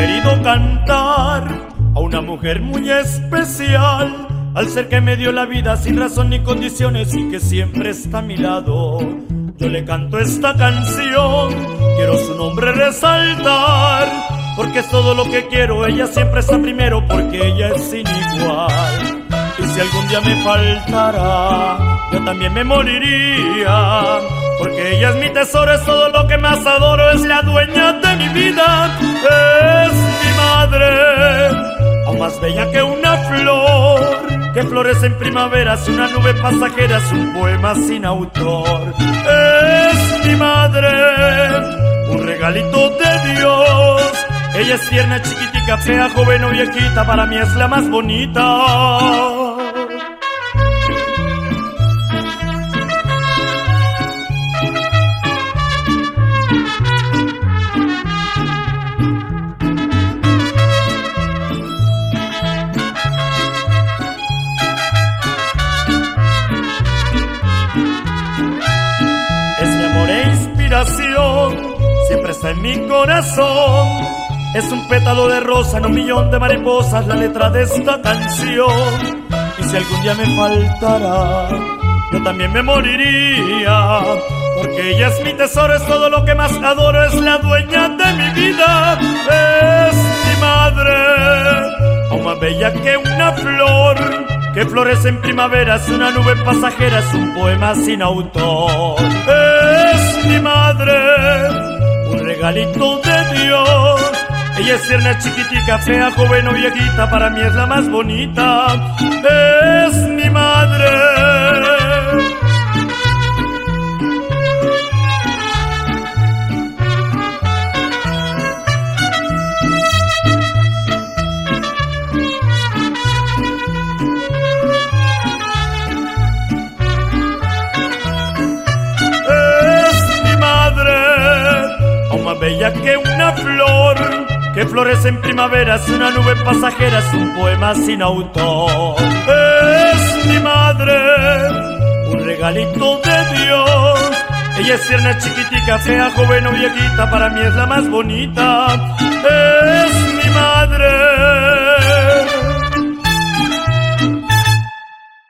querido cantar a una mujer muy especial, al ser que me dio la vida sin razón ni condiciones y que siempre está a mi lado. Yo le canto esta canción, quiero su nombre resaltar, porque es todo lo que quiero, ella siempre está primero, porque ella es sin igual. Y si algún día me faltara, yo también me moriría, porque ella es mi tesoro, es todo lo que más adoro, es la dueña de mi vida, aún más bella que una flor que florece en primavera, es una nube pasajera, es un poema sin autor. Es mi madre, un regalito de Dios. Ella es tierna, chiquitica, fea, joven o viejita, para mí es la más bonita. Siempre está en mi corazón. Es un pétalo de rosa en un millón de mariposas la letra de esta canción. Y si algún día me faltará, yo también me moriría. Porque ella es mi tesoro, es todo lo que más adoro, es la dueña de mi vida, es mi madre, aún más bella que una flor que florece en primavera, es una nube pasajera, es un poema sin autor. Es mi madre, un regalito de Dios. Ella es tierna, chiquitica, fea, joven o viejita, para mí es la más bonita. Es mi madre. Bella que una flor que florece en primavera, es una nube pasajera, es un poema sin autor. Es mi madre, un regalito de Dios. Ella es tierna, chiquitica, fea, joven o viejita, para mí es la más bonita. Es.